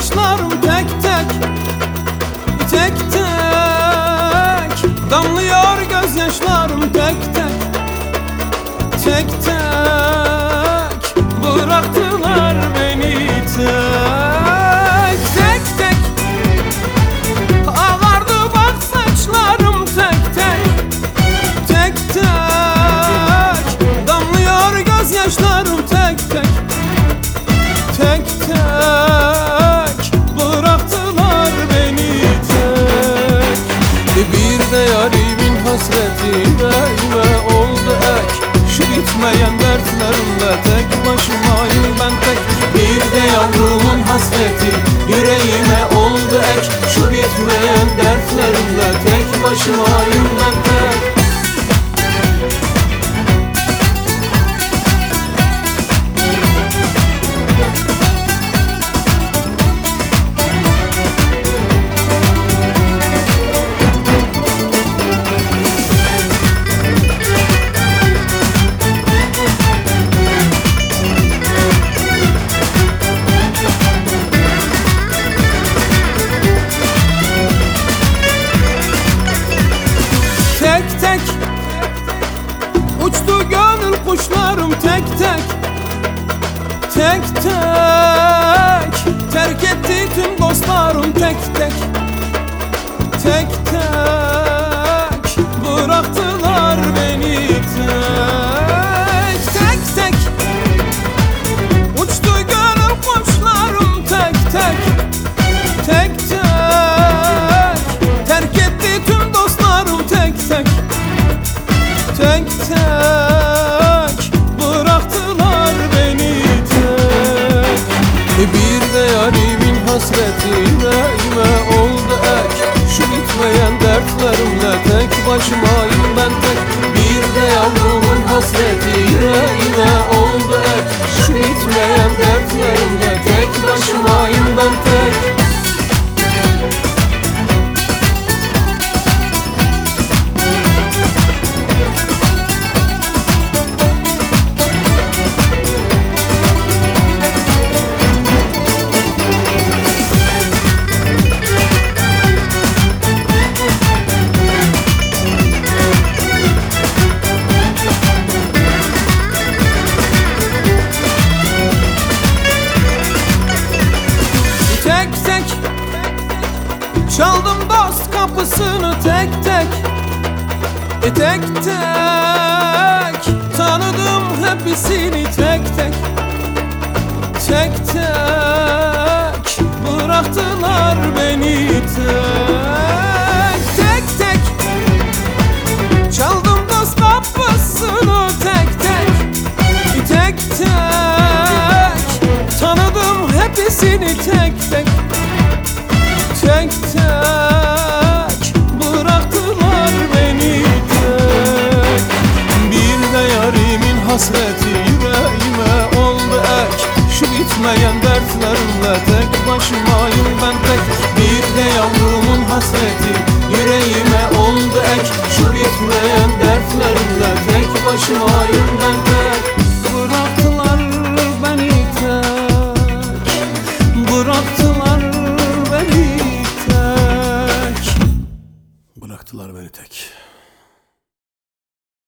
gözyaşlarım tek tek Tek tek. Damlıyor gözyaşlarım tek tek Tek tek yarimin hasreti yüreğime oldu ek Şu bitmeyen dertlerimle tek başımayım ben tek. Bir de yavrumun hasreti yüreğime oldu ek Şu bitmeyen dertlerimle tek başımayım kuşlarım tek tek Tek tek. Terk etti tüm dostlarım tek tek Tek tek. Bıraktılar beni tek yarimin hasreti yüreğime oldu ek. Şu bitmeyen dertlerimle tek başımayım ben tek. Bir de yavrumun hasreti yüreğime oldu ek. Şu bitmeyen dertlerimle Çaldım dost kapısını tek tek. E tek tek. Tanıdım hepsini tek tek. Tek tek. Bıraktılar beni tek. Tek tek. Çaldım dost kapısını tek tek. Tek tek Şu bitmeyen dertlerimle tek başımayım ben tek. Bir de yavrumun hasreti yüreğime oldu ek Şu bitmeyen dertlerimle tek başımayım ben tek. Bıraktılar beni tek. Bıraktılar beni tek. Bıraktılar beni tek.